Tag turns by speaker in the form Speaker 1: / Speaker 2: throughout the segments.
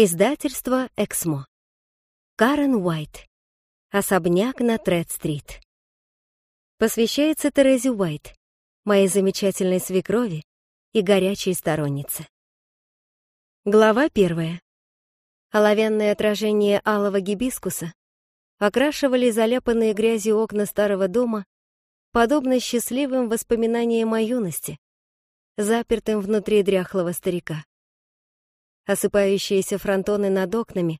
Speaker 1: Издательство «Эксмо». Карен Уайт. Особняк на Тред-стрит. Посвящается Терезе Уайт, моей замечательной свекрови и горячей стороннице. Глава первая. Оловянное отражение алого гибискуса окрашивали заляпанные грязью окна старого дома, подобно счастливым воспоминаниям о юности, запертым внутри дряхлого старика. Осыпающиеся фронтоны над окнами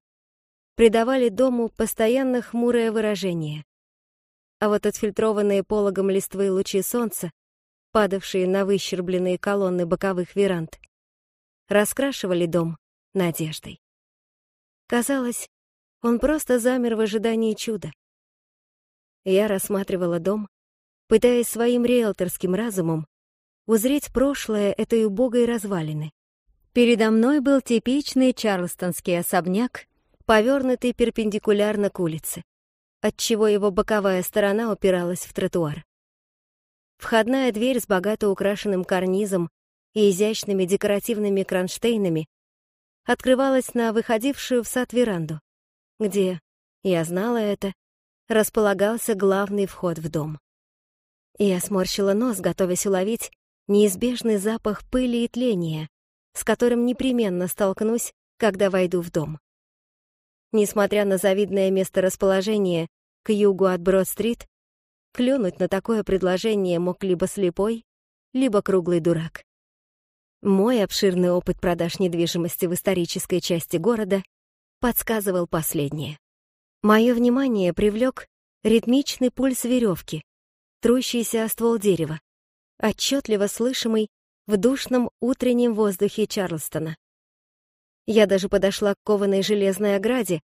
Speaker 1: придавали дому постоянно хмурое выражение. А вот отфильтрованные пологом листвы лучи солнца, падавшие на выщербленные колонны боковых веранд, раскрашивали дом надеждой. Казалось, он просто замер в ожидании чуда. Я рассматривала дом, пытаясь своим риэлторским разумом узреть прошлое этой убогой развалины. Передо мной был типичный чарлстонский особняк, повернутый перпендикулярно к улице, отчего его боковая сторона упиралась в тротуар. Входная дверь с богато украшенным карнизом и изящными декоративными кронштейнами открывалась на выходившую в сад веранду, где, я знала это, располагался главный вход в дом. Я сморщила нос, готовясь уловить неизбежный запах пыли и тления, с которым непременно столкнусь, когда войду в дом. Несмотря на завидное месторасположение к югу от Брод-стрит, клюнуть на такое предложение мог либо слепой, либо круглый дурак. Мой обширный опыт продаж недвижимости в исторической части города подсказывал последнее. Мое внимание привлек ритмичный пульс веревки, трущийся о ствол дерева, отчетливо слышимый в душном утреннем воздухе Чарлстона. Я даже подошла к кованой железной ограде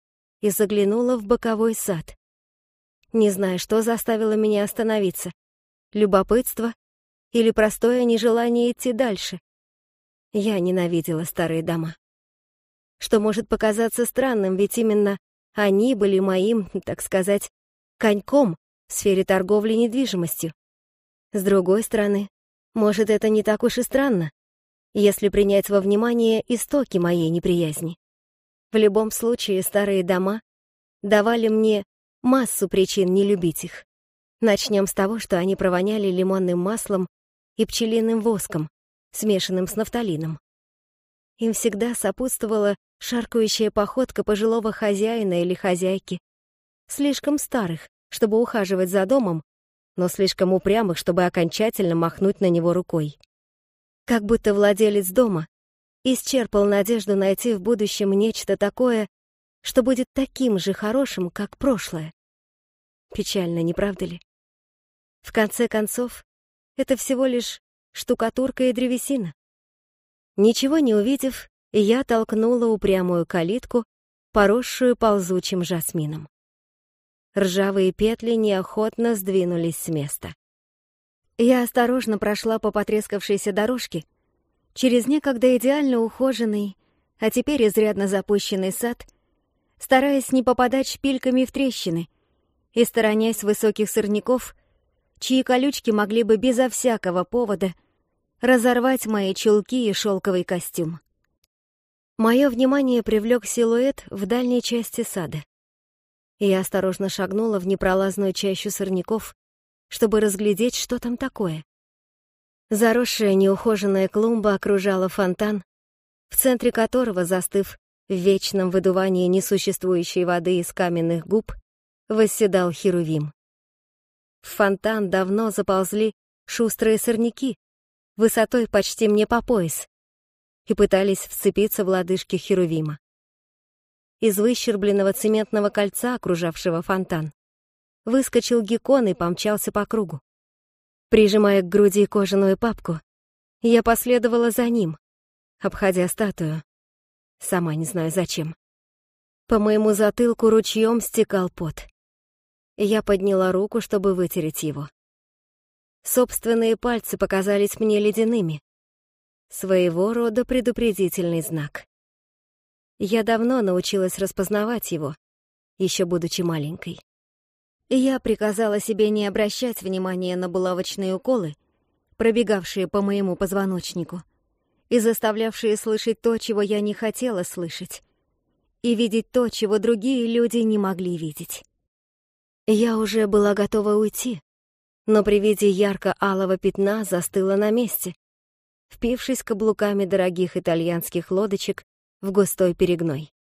Speaker 1: и заглянула в боковой сад. Не знаю, что заставило меня остановиться. Любопытство или простое нежелание идти дальше. Я ненавидела старые дома. Что может показаться странным, ведь именно они были моим, так сказать, коньком в сфере торговли недвижимостью. С другой стороны, может, это не так уж и странно, если принять во внимание истоки моей неприязни. В любом случае, старые дома давали мне массу причин не любить их. Начнем с того, что они провоняли лимонным маслом и пчелиным воском, смешанным с нафталином. Им всегда сопутствовала шаркающая походка пожилого хозяина или хозяйки, слишком старых, чтобы ухаживать за домом, но слишком упрямых, чтобы окончательно махнуть на него рукой. Как будто владелец дома исчерпал надежду найти в будущем нечто такое, что будет таким же хорошим, как прошлое. Печально, не правда ли? В конце концов, это всего лишь штукатурка и древесина. Ничего не увидев, я толкнула упрямую калитку, поросшую ползучим жасмином. Ржавые петли неохотно сдвинулись с места. Я осторожно прошла по потрескавшейся дорожке через некогда идеально ухоженный, а теперь изрядно запущенный сад, стараясь не попадать шпильками в трещины и сторонясь высоких сорняков, чьи колючки могли бы безо всякого повода разорвать мои чулки и шелковый костюм. Мое внимание привлек силуэт в дальней части сада. Я осторожно шагнула в непролазную чащу сорняков, чтобы разглядеть, что там такое. Заросшая неухоженная клумба окружала фонтан, в центре которого, застыв в вечном выдувании несуществующей воды из каменных губ, восседал Херувим. В фонтан давно заползли шустрые сорняки, высотой почти мне по пояс, и пытались вцепиться в лодыжки Херувима из выщербленного цементного кольца, окружавшего фонтан. Выскочил геккон и помчался по кругу. Прижимая к груди кожаную папку, я последовала за ним, обходя статую. Сама не знаю зачем. По моему затылку ручьем стекал пот. Я подняла руку, чтобы вытереть его. Собственные пальцы показались мне ледяными. Своего рода предупредительный знак. Я давно научилась распознавать его, еще будучи маленькой. Я приказала себе не обращать внимания на булавочные уколы, пробегавшие по моему позвоночнику, и заставлявшие слышать то, чего я не хотела слышать, и видеть то, чего другие люди не могли видеть. Я уже была готова уйти, но при виде ярко-алого пятна застыла на месте, впившись каблуками дорогих итальянских лодочек в густой перегной.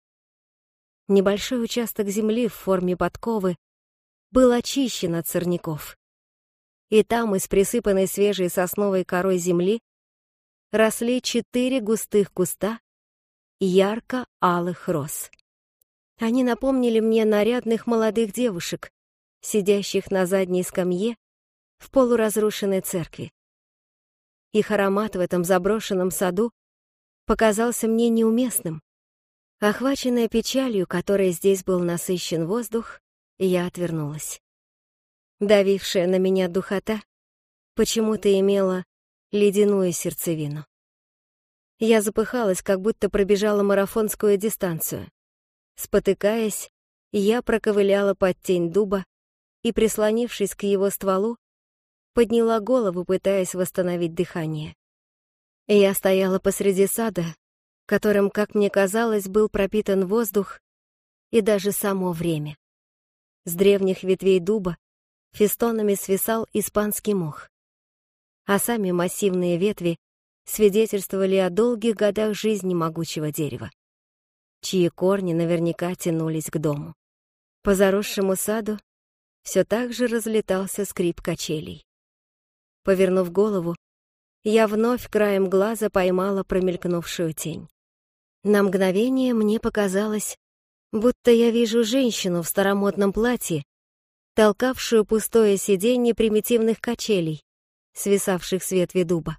Speaker 1: Небольшой участок земли в форме подковы был очищен от сорняков. И там, из присыпанной свежей сосновой корой земли, росли четыре густых куста ярко-алых роз. Они напомнили мне нарядных молодых девушек, сидящих на задней скамье в полуразрушенной церкви. Их аромат в этом заброшенном саду показался мне неуместным. Охваченная печалью, которой здесь был насыщен воздух, я отвернулась. Давившая на меня духота почему-то имела ледяную сердцевину. Я запыхалась, как будто пробежала марафонскую дистанцию. Спотыкаясь, я проковыляла под тень дуба и, прислонившись к его стволу, подняла голову, пытаясь восстановить дыхание. Я стояла посреди сада, которым, как мне казалось, был пропитан воздух и даже само время. С древних ветвей дуба фестонами свисал испанский мох, а сами массивные ветви свидетельствовали о долгих годах жизни могучего дерева, чьи корни наверняка тянулись к дому. По заросшему саду все так же разлетался скрип качелей. Повернув голову, я вновь краем глаза поймала промелькнувшую тень. На мгновение мне показалось, будто я вижу женщину в старомодном платье, толкавшую пустое сиденье примитивных качелей, свисавших с ветви дуба.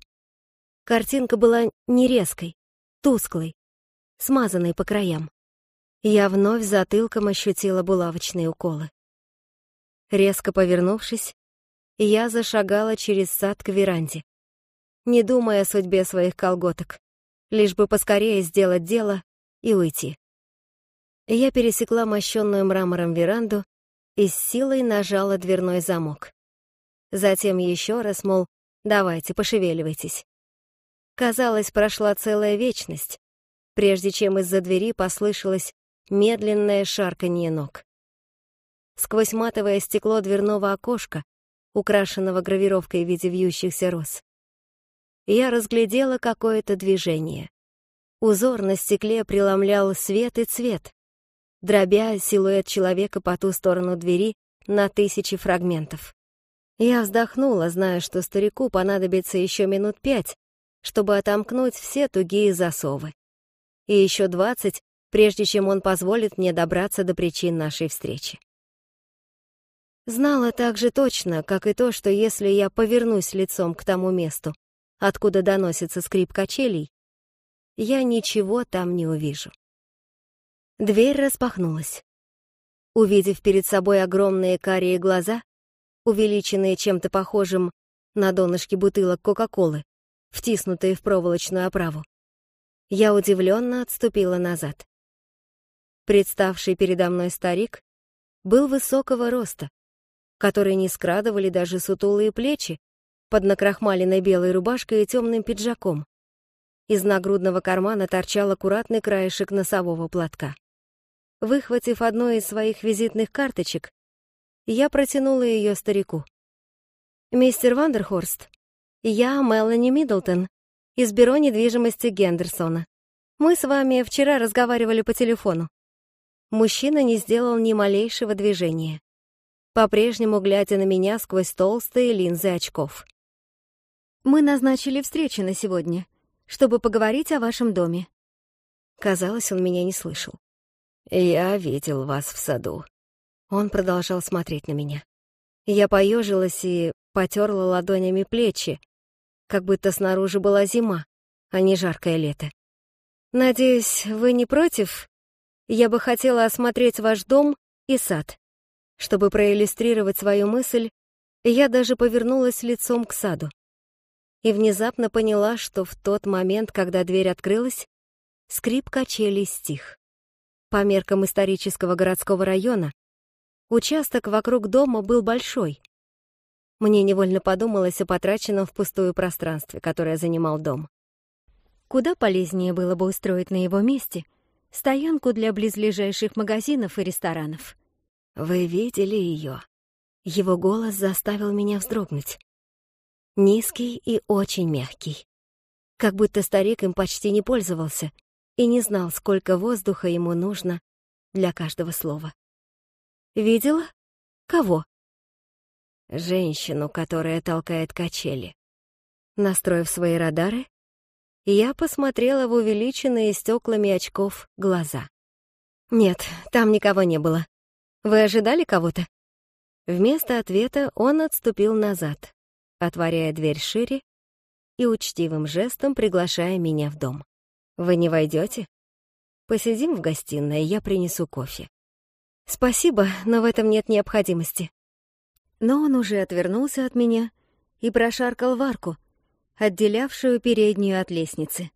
Speaker 1: Картинка была не резкой, тусклой, смазанной по краям. Я вновь затылком ощутила булавочные уколы. Резко повернувшись, я зашагала через сад к веранде, не думая о судьбе своих колготок, лишь бы поскорее сделать дело и уйти. Я пересекла мощенную мрамором веранду и с силой нажала дверной замок. Затем еще раз, мол, давайте, пошевеливайтесь. Казалось, прошла целая вечность, прежде чем из-за двери послышалось медленное шарканье ног. Сквозь матовое стекло дверного окошка, украшенного гравировкой в виде вьющихся роз, я разглядела какое-то движение. Узор на стекле преломлял свет и цвет, дробя силуэт человека по ту сторону двери на тысячи фрагментов. Я вздохнула, зная, что старику понадобится еще минут пять, чтобы отомкнуть все тугие засовы. И еще двадцать, прежде чем он позволит мне добраться до причин нашей встречи. Знала так же точно, как и то, что если я повернусь лицом к тому месту, откуда доносится скрип качелей, я ничего там не увижу. Дверь распахнулась. Увидев перед собой огромные карие глаза, увеличенные чем-то похожим на донышки бутылок Кока-Колы, втиснутые в проволочную оправу. Я удивленно отступила назад. Представший передо мной старик был высокого роста, который не скрадывали даже сутулые плечи под накрахмаленной белой рубашкой и темным пиджаком. Из нагрудного кармана торчал аккуратный краешек носового платка. Выхватив одну из своих визитных карточек, я протянула ее старику. «Мистер Вандерхорст, я Мелани Миддлтон из бюро недвижимости Гендерсона. Мы с вами вчера разговаривали по телефону. Мужчина не сделал ни малейшего движения, по-прежнему глядя на меня сквозь толстые линзы очков. Мы назначили встречу на сегодня, чтобы поговорить о вашем доме. Казалось, он меня не слышал. Я видел вас в саду. Он продолжал смотреть на меня. Я поежилась и потерла ладонями плечи, как будто снаружи была зима, а не жаркое лето. «Надеюсь, вы не против? Я бы хотела осмотреть ваш дом и сад». Чтобы проиллюстрировать свою мысль, я даже повернулась лицом к саду. И внезапно поняла, что в тот момент, когда дверь открылась, скрип качелей стих. По меркам исторического городского района, участок вокруг дома был большой, мне невольно подумалось о потраченном впустую пространстве, которое занимал дом. Куда полезнее было бы устроить на его месте стоянку для близлежащих магазинов и ресторанов. «Вы видели ее?» Его голос заставил меня вздрогнуть. Низкий и очень мягкий. Как будто старик им почти не пользовался и не знал, сколько воздуха ему нужно для каждого слова. «Видела? Кого?» «Женщину, которая толкает качели». Настроив свои радары, я посмотрела в увеличенные стеклами очков глаза. «Нет, там никого не было. Вы ожидали кого-то?» Вместо ответа он отступил назад, отворяя дверь шире и учтивым жестом приглашая меня в дом. «Вы не войдете? Посидим в гостиной, я принесу кофе». «Спасибо, но в этом нет необходимости». Но он уже отвернулся от меня и прошаркал в арку, отделявшую переднюю от лестницы.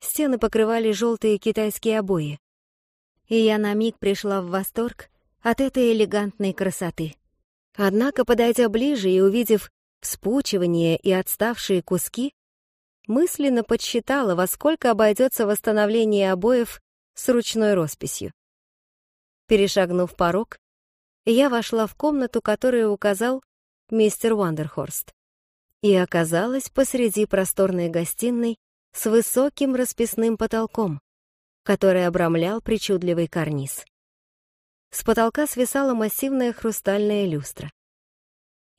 Speaker 1: Стены покрывали желтые китайские обои, и я на миг пришла в восторг от этой элегантной красоты. Однако, подойдя ближе и увидев вспучивание и отставшие куски, мысленно подсчитала, во сколько обойдется восстановление обоев с ручной росписью. Перешагнув порог, я вошла в комнату, которую указал мистер Уандерхорст и оказалась посреди просторной гостиной с высоким расписным потолком, который обрамлял причудливый карниз. С потолка свисала массивная хрустальная люстра.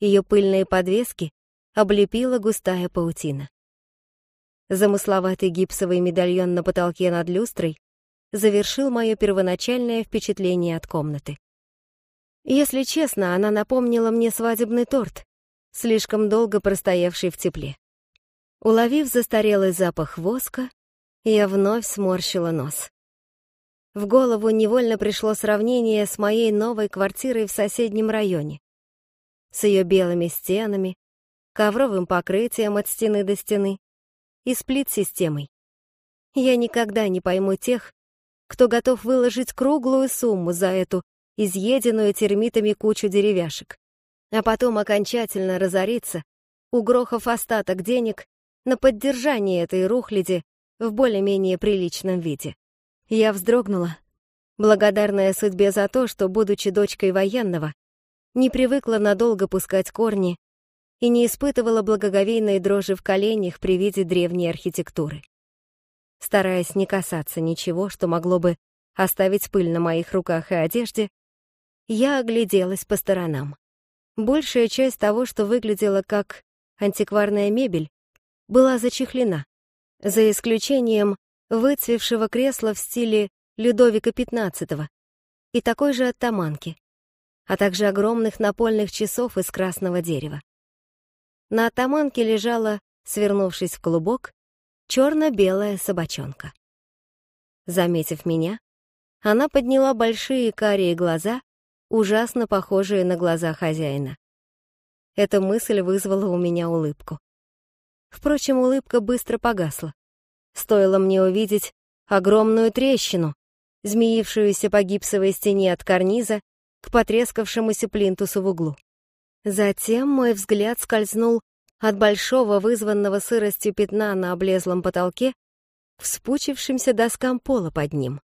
Speaker 1: Ее пыльные подвески облепила густая паутина. Замысловатый гипсовый медальон на потолке над люстрой завершил мое первоначальное впечатление от комнаты. Если честно, она напомнила мне свадебный торт, слишком долго простоявший в тепле. Уловив застарелый запах воска, я вновь сморщила нос. В голову невольно пришло сравнение с моей новой квартирой в соседнем районе. С ее белыми стенами, ковровым покрытием от стены до стены и сплит-системой. Я никогда не пойму тех, кто готов выложить круглую сумму за эту изъеденную термитами кучу деревяшек а потом окончательно разориться, угрохав остаток денег на поддержание этой рухляди в более-менее приличном виде. Я вздрогнула, благодарная судьбе за то, что, будучи дочкой военного, не привыкла надолго пускать корни и не испытывала благоговейной дрожи в коленях при виде древней архитектуры. Стараясь не касаться ничего, что могло бы оставить пыль на моих руках и одежде, я огляделась по сторонам. Большая часть того, что выглядело как антикварная мебель, была зачехлена, за исключением выцвевшего кресла в стиле Людовика XV и такой же оттаманки, а также огромных напольных часов из красного дерева. На оттаманке лежала, свернувшись в клубок, черно-белая собачонка. Заметив меня, она подняла большие карие глаза ужасно похожие на глаза хозяина. Эта мысль вызвала у меня улыбку. Впрочем, улыбка быстро погасла. Стоило мне увидеть огромную трещину, змеившуюся по гипсовой стене от карниза к потрескавшемуся плинтусу в углу. Затем мой взгляд скользнул от большого вызванного сыростью пятна на облезлом потолке к вспучившимся доскам пола под ним.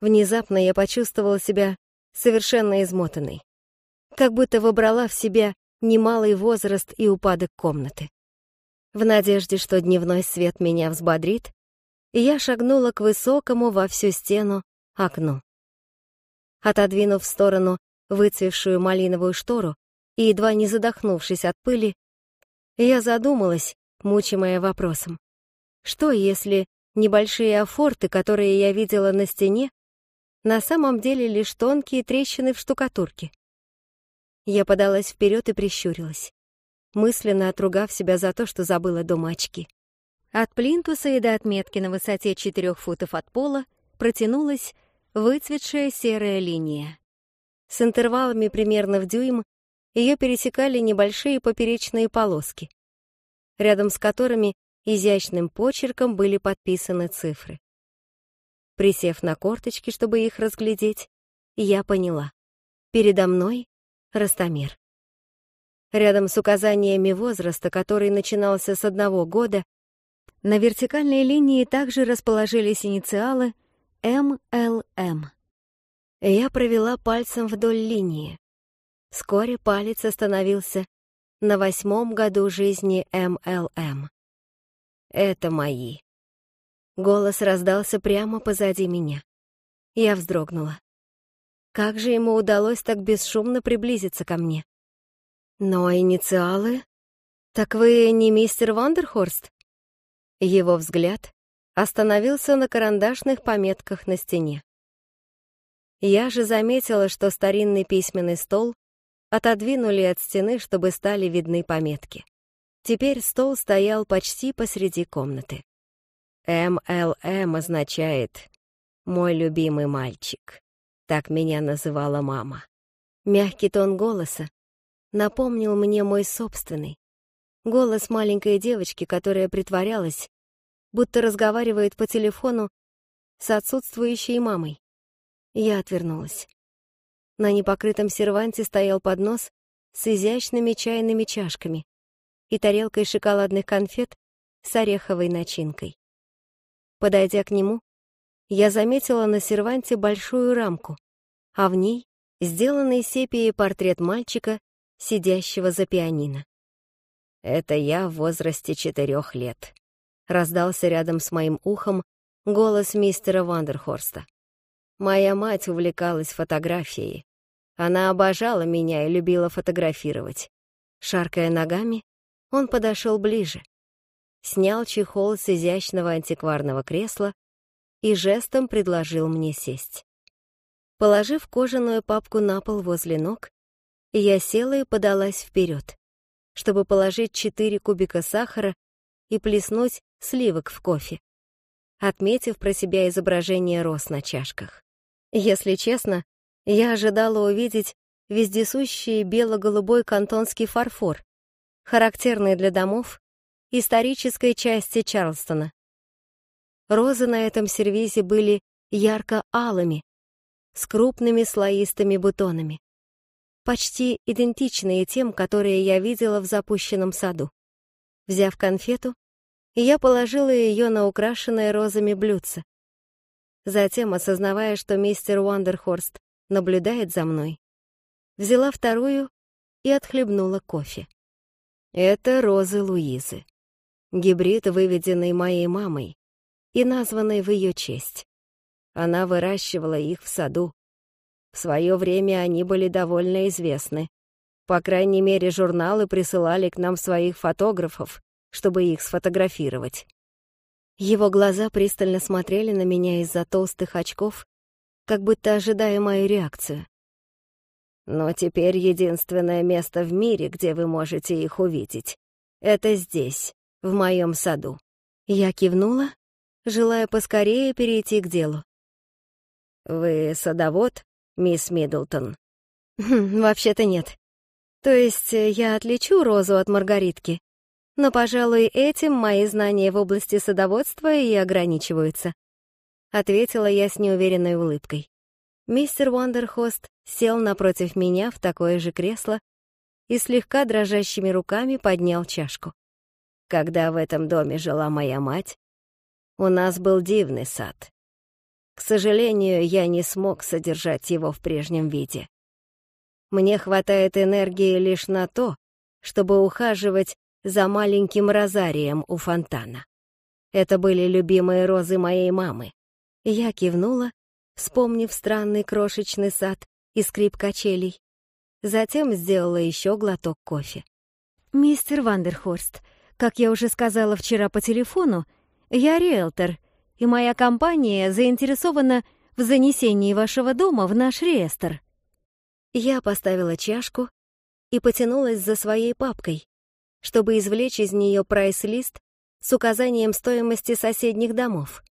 Speaker 1: Внезапно я почувствовала себя совершенно измотанной. Как будто вобрала в себя немалый возраст и упадок комнаты. В надежде, что дневной свет меня взбодрит, я шагнула к высокому во всю стену окну. Отодвинув в сторону выцвевшую малиновую штору и едва не задохнувшись от пыли, я задумалась, мучимая вопросом. Что, если небольшие афорты, которые я видела на стене, на самом деле лишь тонкие трещины в штукатурке. Я подалась вперед и прищурилась, мысленно отругав себя за то, что забыла дома очки. От плинтуса и до отметки на высоте четырех футов от пола протянулась выцветшая серая линия. С интервалами примерно в дюйм ее пересекали небольшие поперечные полоски, рядом с которыми изящным почерком были подписаны цифры. Присев на корточки, чтобы их разглядеть, я поняла. Передо мной Растамир. Рядом с указаниями возраста, который начинался с одного года, на вертикальной линии также расположились инициалы МЛМ. Я провела пальцем вдоль линии. Вскоре палец остановился на восьмом году жизни МЛМ. Это мои. Голос раздался прямо позади меня. Я вздрогнула. Как же ему удалось так бесшумно приблизиться ко мне? Но инициалы? Так вы не мистер Вандерхорст? Его взгляд остановился на карандашных пометках на стене. Я же заметила, что старинный письменный стол отодвинули от стены, чтобы стали видны пометки. Теперь стол стоял почти посреди комнаты. МЛМ означает «мой любимый мальчик». Так меня называла мама. Мягкий тон голоса напомнил мне мой собственный. Голос маленькой девочки, которая притворялась, будто разговаривает по телефону с отсутствующей мамой. Я отвернулась. На непокрытом серванте стоял поднос с изящными чайными чашками и тарелкой шоколадных конфет с ореховой начинкой. Подойдя к нему, я заметила на серванте большую рамку, а в ней сделанный сепией портрет мальчика, сидящего за пианино. «Это я в возрасте четырех лет», — раздался рядом с моим ухом голос мистера Вандерхорста. Моя мать увлекалась фотографией. Она обожала меня и любила фотографировать. Шаркая ногами, он подошел ближе, снял чехол с изящного антикварного кресла и жестом предложил мне сесть. Положив кожаную папку на пол возле ног, я села и подалась вперед, чтобы положить четыре кубика сахара и плеснуть сливок в кофе, отметив про себя изображение роз на чашках. Если честно, я ожидала увидеть вездесущий бело-голубой кантонский фарфор, характерный для домов исторической части Чарлстона. Розы на этом сервизе были ярко-алыми, с крупными слоистыми бутонами, почти идентичные тем, которые я видела в запущенном саду. Взяв конфету, я положила ее на украшенное розами блюдце, Затем, осознавая, что мистер Уандерхорст наблюдает за мной, взяла вторую и отхлебнула кофе. Это розы Луизы. Гибрид, выведенный моей мамой и названный в ее честь. Она выращивала их в саду. В свое время они были довольно известны. По крайней мере, журналы присылали к нам своих фотографов, чтобы их сфотографировать. Его глаза пристально смотрели на меня из-за толстых очков, как будто ожидая мою реакцию. Но теперь единственное место в мире, где вы можете их увидеть, это здесь, в моем саду. Я кивнула, желая поскорее перейти к делу. «Вы садовод, мисс Миддлтон?» «Хм, «Вообще-то нет. То есть э, я отличу розу от маргаритки, но, пожалуй, этим мои знания в области садоводства и ограничиваются. Ответила я с неуверенной улыбкой. Мистер Уандерхост сел напротив меня в такое же кресло и слегка дрожащими руками поднял чашку. Когда в этом доме жила моя мать, у нас был дивный сад. К сожалению, я не смог содержать его в прежнем виде. Мне хватает энергии лишь на то, чтобы ухаживать за маленьким розарием у фонтана. Это были любимые розы моей мамы. Я кивнула, вспомнив странный крошечный сад и скрип качелей. Затем сделала еще глоток кофе. «Мистер Вандерхорст, как я уже сказала вчера по телефону, я риэлтор, и моя компания заинтересована в занесении вашего дома в наш реестр». Я поставила чашку и потянулась за своей папкой, чтобы извлечь из нее прайс-лист с указанием стоимости соседних домов,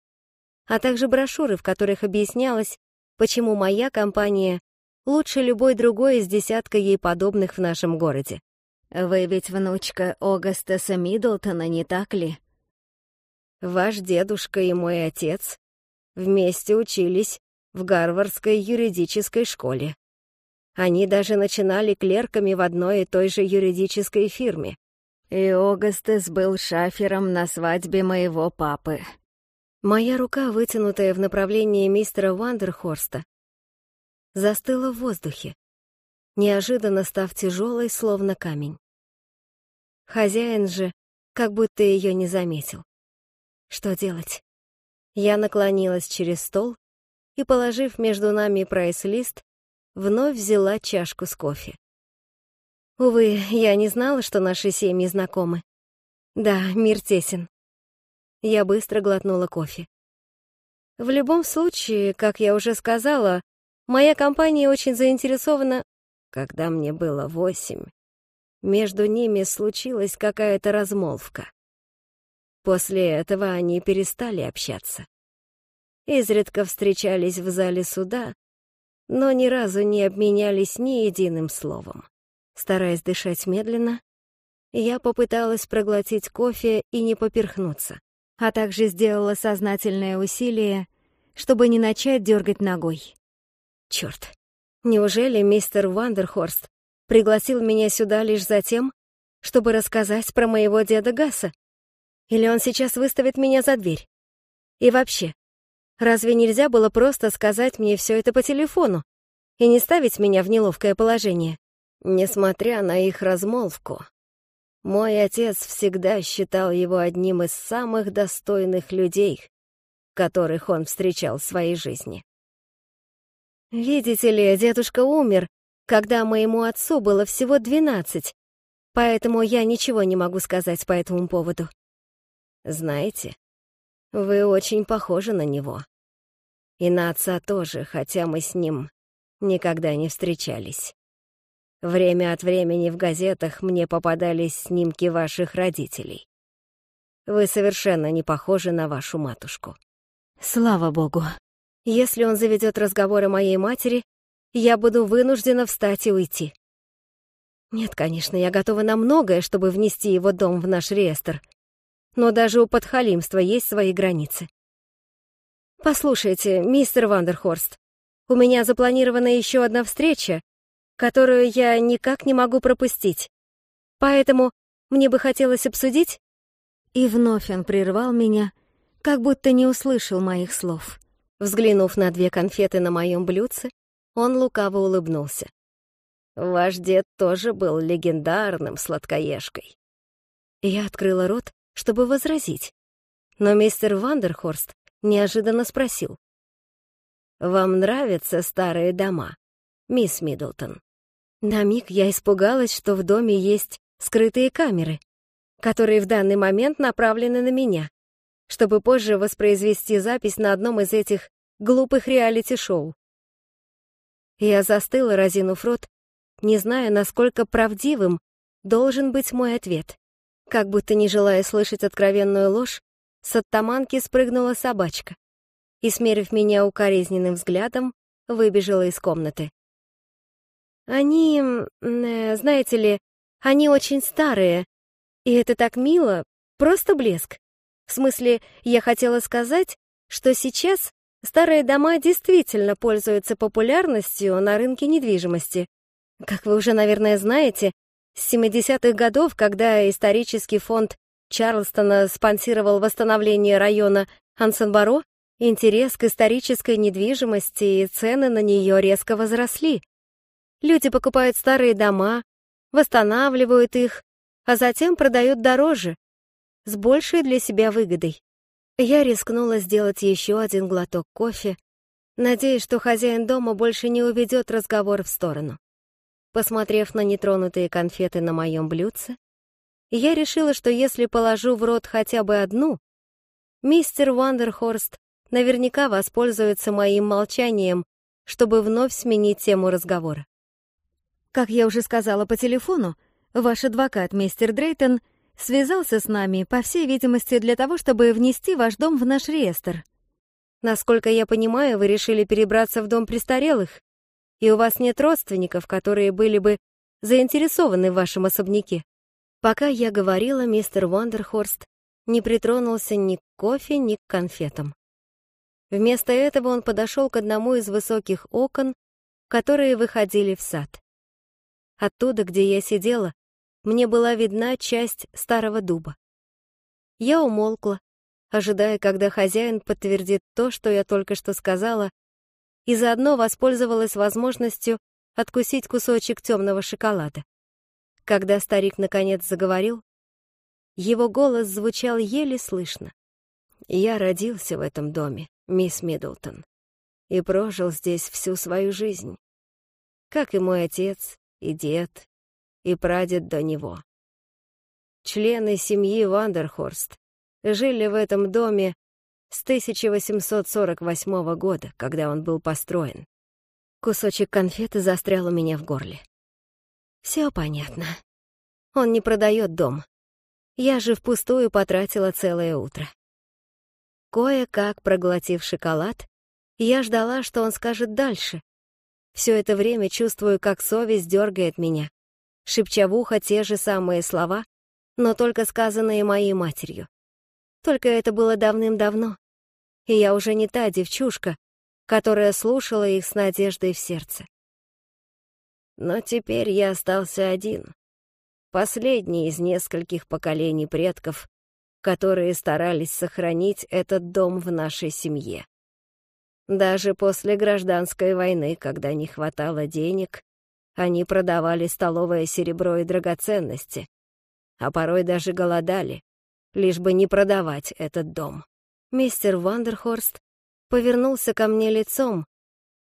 Speaker 1: а также брошюры, в которых объяснялось, почему моя компания лучше любой другой из десятка ей подобных в нашем городе. Вы ведь внучка Огастаса Миддлтона, не так ли? Ваш дедушка и мой отец вместе учились в Гарвардской юридической школе. Они даже начинали клерками в одной и той же юридической фирме. И Огастес был шафером на свадьбе моего папы. Моя рука, вытянутая в направлении мистера Вандерхорста, застыла в воздухе, неожиданно став тяжелой, словно камень. Хозяин же как будто ее не заметил. Что делать? Я наклонилась через стол и, положив между нами прайс-лист, вновь взяла чашку с кофе. Увы, я не знала, что наши семьи знакомы. Да, мир тесен. Я быстро глотнула кофе. В любом случае, как я уже сказала, моя компания очень заинтересована... Когда мне было восемь, между ними случилась какая-то размолвка. После этого они перестали общаться. Изредка встречались в зале суда, но ни разу не обменялись ни единым словом. Стараясь дышать медленно, я попыталась проглотить кофе и не поперхнуться, а также сделала сознательное усилие, чтобы не начать дергать ногой. Черт, неужели мистер Вандерхорст пригласил меня сюда лишь за тем, чтобы рассказать про моего деда Гасса? Или он сейчас выставит меня за дверь? И вообще, разве нельзя было просто сказать мне все это по телефону и не ставить меня в неловкое положение? Несмотря на их размолвку, мой отец всегда считал его одним из самых достойных людей, которых он встречал в своей жизни. Видите ли, дедушка умер, когда моему отцу было всего двенадцать, поэтому я ничего не могу сказать по этому поводу. Знаете, вы очень похожи на него. И на отца тоже, хотя мы с ним никогда не встречались. Время от времени в газетах мне попадались снимки ваших родителей. Вы совершенно не похожи на вашу матушку. Слава богу. Если он заведет разговор о моей матери, я буду вынуждена встать и уйти. Нет, конечно, я готова на многое, чтобы внести его дом в наш реестр. Но даже у подхалимства есть свои границы. Послушайте, мистер Вандерхорст, у меня запланирована еще одна встреча, которую я никак не могу пропустить. Поэтому мне бы хотелось обсудить...» И вновь он прервал меня, как будто не услышал моих слов. Взглянув на две конфеты на моем блюдце, он лукаво улыбнулся. «Ваш дед тоже был легендарным сладкоежкой». Я открыла рот, чтобы возразить, но мистер Вандерхорст неожиданно спросил. «Вам нравятся старые дома, мисс Миддлтон?» На миг я испугалась, что в доме есть скрытые камеры, которые в данный момент направлены на меня, чтобы позже воспроизвести запись на одном из этих глупых реалити-шоу. Я застыла, разинув рот, не зная, насколько правдивым должен быть мой ответ. Как будто не желая слышать откровенную ложь, с оттаманки спрыгнула собачка и, смерив меня укоризненным взглядом, выбежала из комнаты. Они, э, знаете ли, они очень старые. И это так мило, просто блеск. В смысле, я хотела сказать, что сейчас старые дома действительно пользуются популярностью на рынке недвижимости. Как вы уже, наверное, знаете, с 70-х годов, когда исторический фонд Чарлстона спонсировал восстановление района Ансенбаро, интерес к исторической недвижимости и цены на нее резко возросли. Люди покупают старые дома, восстанавливают их, а затем продают дороже, с большей для себя выгодой. Я рискнула сделать еще один глоток кофе, надеясь, что хозяин дома больше не уведет разговор в сторону. Посмотрев на нетронутые конфеты на моем блюдце, я решила, что если положу в рот хотя бы одну, мистер Вандерхорст наверняка воспользуется моим молчанием, чтобы вновь сменить тему разговора. Как я уже сказала по телефону, ваш адвокат, мистер Дрейтон, связался с нами, по всей видимости, для того, чтобы внести ваш дом в наш реестр. Насколько я понимаю, вы решили перебраться в дом престарелых, и у вас нет родственников, которые были бы заинтересованы в вашем особняке. Пока я говорила, мистер Вандерхорст не притронулся ни к кофе, ни к конфетам. Вместо этого он подошел к одному из высоких окон, которые выходили в сад. Оттуда, где я сидела, мне была видна часть старого дуба. Я умолкла, ожидая, когда хозяин подтвердит то, что я только что сказала, и заодно воспользовалась возможностью откусить кусочек темного шоколада. Когда старик наконец заговорил, его голос звучал еле слышно. «Я родился в этом доме, мисс Миддлтон, и прожил здесь всю свою жизнь, как и мой отец, и дед, и прадед до него. Члены семьи Вандерхорст жили в этом доме с 1848 года, когда он был построен. Кусочек конфеты застрял у меня в горле. Все понятно. Он не продает дом. Я же впустую потратила целое утро. Кое-как проглотив шоколад, я ждала, что он скажет дальше. Все это время чувствую, как совесть дергает меня, шепча в ухо те же самые слова, но только сказанные моей матерью. Только это было давным-давно, и я уже не та девчушка, которая слушала их с надеждой в сердце. Но теперь я остался один, последний из нескольких поколений предков, которые старались сохранить этот дом в нашей семье. Даже после гражданской войны, когда не хватало денег, они продавали столовое серебро и драгоценности, а порой даже голодали, лишь бы не продавать этот дом. Мистер Вандерхорст повернулся ко мне лицом,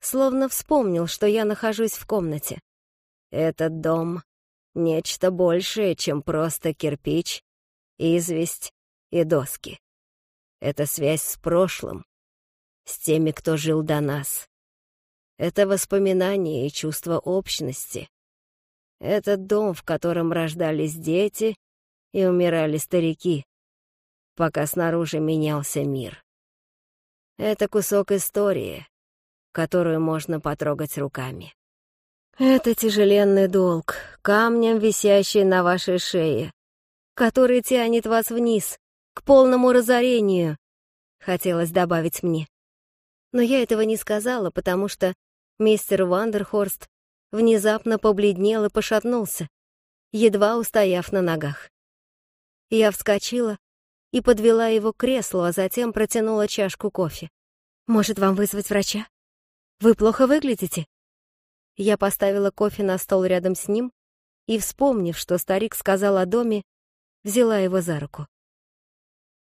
Speaker 1: словно вспомнил, что я нахожусь в комнате. Этот дом — нечто большее, чем просто кирпич, известь и доски. Это связь с прошлым, с теми, кто жил до нас. Это воспоминания и чувство общности. Это дом, в котором рождались дети и умирали старики, пока снаружи менялся мир. Это кусок истории, которую можно потрогать руками. Это тяжеленный долг, камнем висящий на вашей шее, который тянет вас вниз, к полному разорению, хотелось добавить мне. Но я этого не сказала, потому что мистер Вандерхорст внезапно побледнел и пошатнулся, едва устояв на ногах. Я вскочила и подвела его к креслу, а затем протянула чашку кофе. «Может, вам вызвать врача? Вы плохо выглядите?» Я поставила кофе на стол рядом с ним и, вспомнив, что старик сказал о доме, взяла его за руку.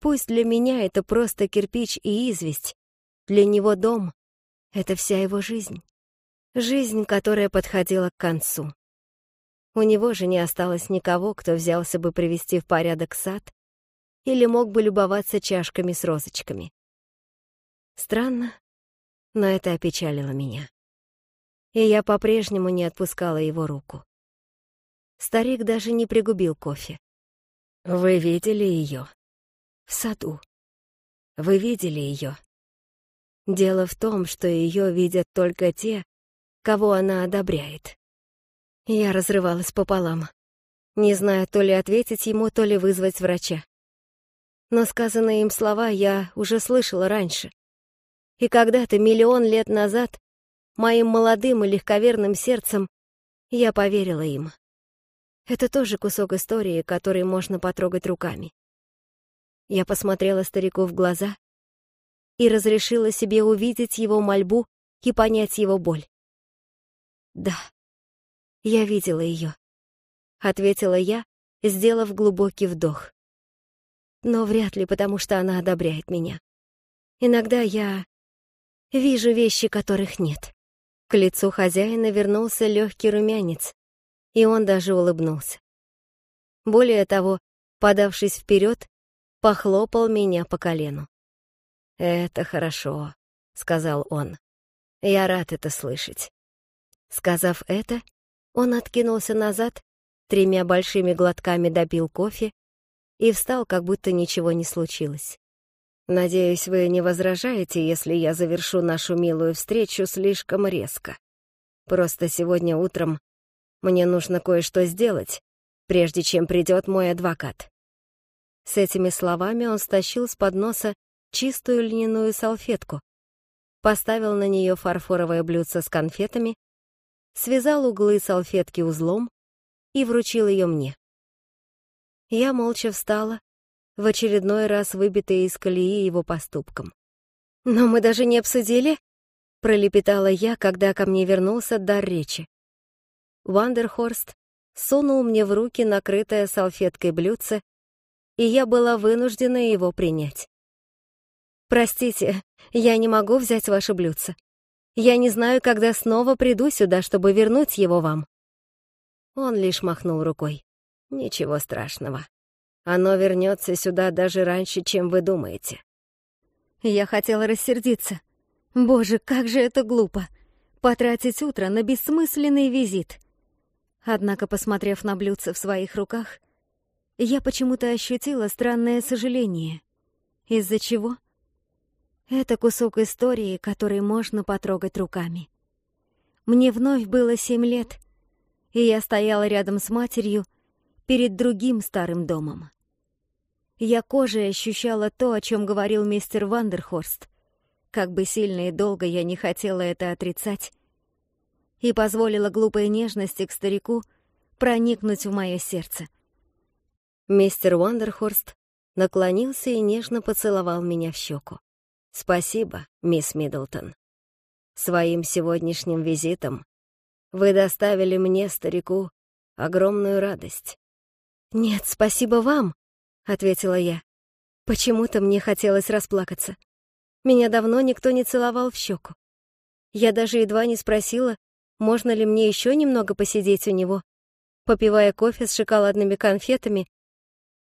Speaker 1: Пусть для меня это просто кирпич и известь, для него дом — это вся его жизнь. Жизнь, которая подходила к концу. У него же не осталось никого, кто взялся бы привести в порядок сад или мог бы любоваться чашками с розочками. Странно, но это опечалило меня и я по-прежнему не отпускала его руку. Старик даже не пригубил кофе. «Вы видели ее?» «В саду. Вы видели ее?» Дело в том, что ее видят только те, кого она одобряет. Я разрывалась пополам, не зная то ли ответить ему, то ли вызвать врача. Но сказанные им слова я уже слышала раньше. И когда-то, миллион лет назад, моим молодым и легковерным сердцем, я поверила им. Это тоже кусок истории, который можно потрогать руками. Я посмотрела старику в глаза и разрешила себе увидеть его мольбу и понять его боль. «Да, я видела ее», — ответила я, сделав глубокий вдох. Но вряд ли потому, что она одобряет меня. Иногда я вижу вещи, которых нет. К лицу хозяина вернулся легкий румянец, и он даже улыбнулся. Более того, подавшись вперед, похлопал меня по колену. «Это хорошо», — сказал он. «Я рад это слышать». Сказав это, он откинулся назад, тремя большими глотками допил кофе и встал, как будто ничего не случилось. Надеюсь, вы не возражаете, если я завершу нашу милую встречу слишком резко. Просто сегодня утром мне нужно кое-что сделать, прежде чем придет мой адвокат». С этими словами он стащил с подноса чистую льняную салфетку, поставил на нее фарфоровое блюдце с конфетами, связал углы салфетки узлом и вручил ее мне. Я молча встала в очередной раз выбитая из колеи его поступком. «Но мы даже не обсудили», — пролепетала я, когда ко мне вернулся дар речи. Вандерхорст сунул мне в руки накрытое салфеткой блюдце, и я была вынуждена его принять. «Простите, я не могу взять ваше блюдце. Я не знаю, когда снова приду сюда, чтобы вернуть его вам». Он лишь махнул рукой. «Ничего страшного. Оно вернется сюда даже раньше, чем вы думаете». Я хотела рассердиться. Боже, как же это глупо! Потратить утро на бессмысленный визит. Однако, посмотрев на блюдце в своих руках, я почему-то ощутила странное сожаление. Из-за чего? Это кусок истории, который можно потрогать руками. Мне вновь было семь лет, и я стояла рядом с матерью перед другим старым домом. Я кожей ощущала то, о чем говорил мистер Вандерхорст. Как бы сильно и долго я не хотела это отрицать, и позволила глупой нежности к старику проникнуть в мое сердце. Мистер Уандерхорст наклонился и нежно поцеловал меня в щеку. «Спасибо, мисс Миддлтон. Своим сегодняшним визитом вы доставили мне, старику, огромную радость». «Нет, спасибо вам», — ответила я. Почему-то мне хотелось расплакаться. Меня давно никто не целовал в щеку. Я даже едва не спросила, можно ли мне еще немного посидеть у него, попивая кофе с шоколадными конфетами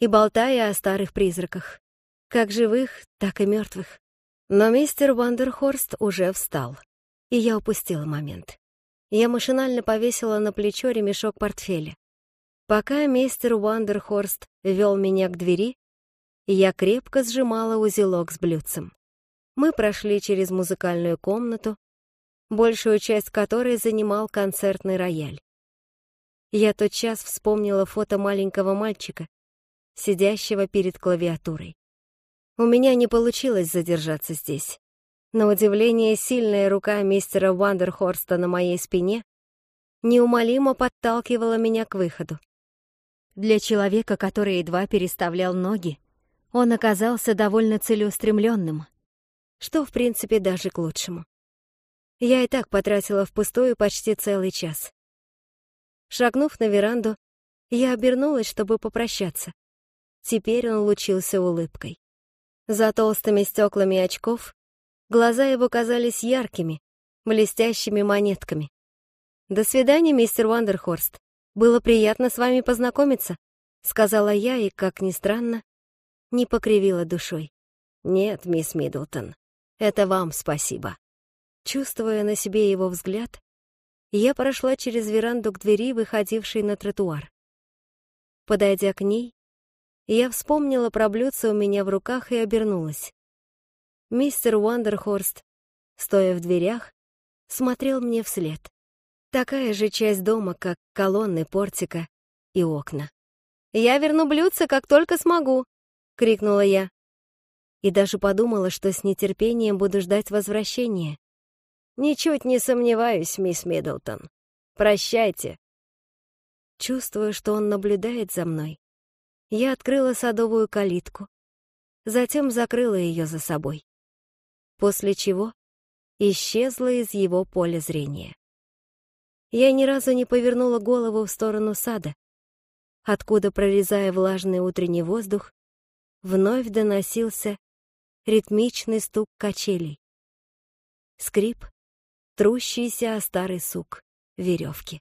Speaker 1: и болтая о старых призраках, как живых, так и мертвых. Но мистер Вандерхорст уже встал, и я упустила момент. Я машинально повесила на плечо ремешок портфеля. Пока мистер Вандерхорст вел меня к двери, я крепко сжимала узелок с блюдцем. Мы прошли через музыкальную комнату, большую часть которой занимал концертный рояль. Я тотчас вспомнила фото маленького мальчика, сидящего перед клавиатурой. У меня не получилось задержаться здесь. На удивление, сильная рука мистера Вандерхорста на моей спине неумолимо подталкивала меня к выходу. Для человека, который едва переставлял ноги, он оказался довольно целеустремленным, что, в принципе, даже к лучшему. Я и так потратила впустую почти целый час. Шагнув на веранду, я обернулась, чтобы попрощаться. Теперь он лучился улыбкой. За толстыми стеклами очков глаза его казались яркими, блестящими монетками. «До свидания, мистер Вандерхорст. Было приятно с вами познакомиться», — сказала я и, как ни странно, не покривила душой. «Нет, мисс Миддлтон, это вам спасибо». Чувствуя на себе его взгляд, я прошла через веранду к двери, выходившей на тротуар. Подойдя к ней, я вспомнила про блюдце у меня в руках и обернулась. Мистер Уандерхорст, стоя в дверях, смотрел мне вслед. Такая же часть дома, как колонны портика и окна. «Я верну блюдце, как только смогу!» — крикнула я. И даже подумала, что с нетерпением буду ждать возвращения. «Ничуть не сомневаюсь, мисс Миддлтон. Прощайте». Чувствуя, что он наблюдает за мной, я открыла садовую калитку, затем закрыла ее за собой, после чего исчезла из его поля зрения. Я ни разу не повернула голову в сторону сада, откуда, прорезая влажный утренний воздух, вновь доносился ритмичный стук качелей. Скрип, трущийся о старый сук веревки.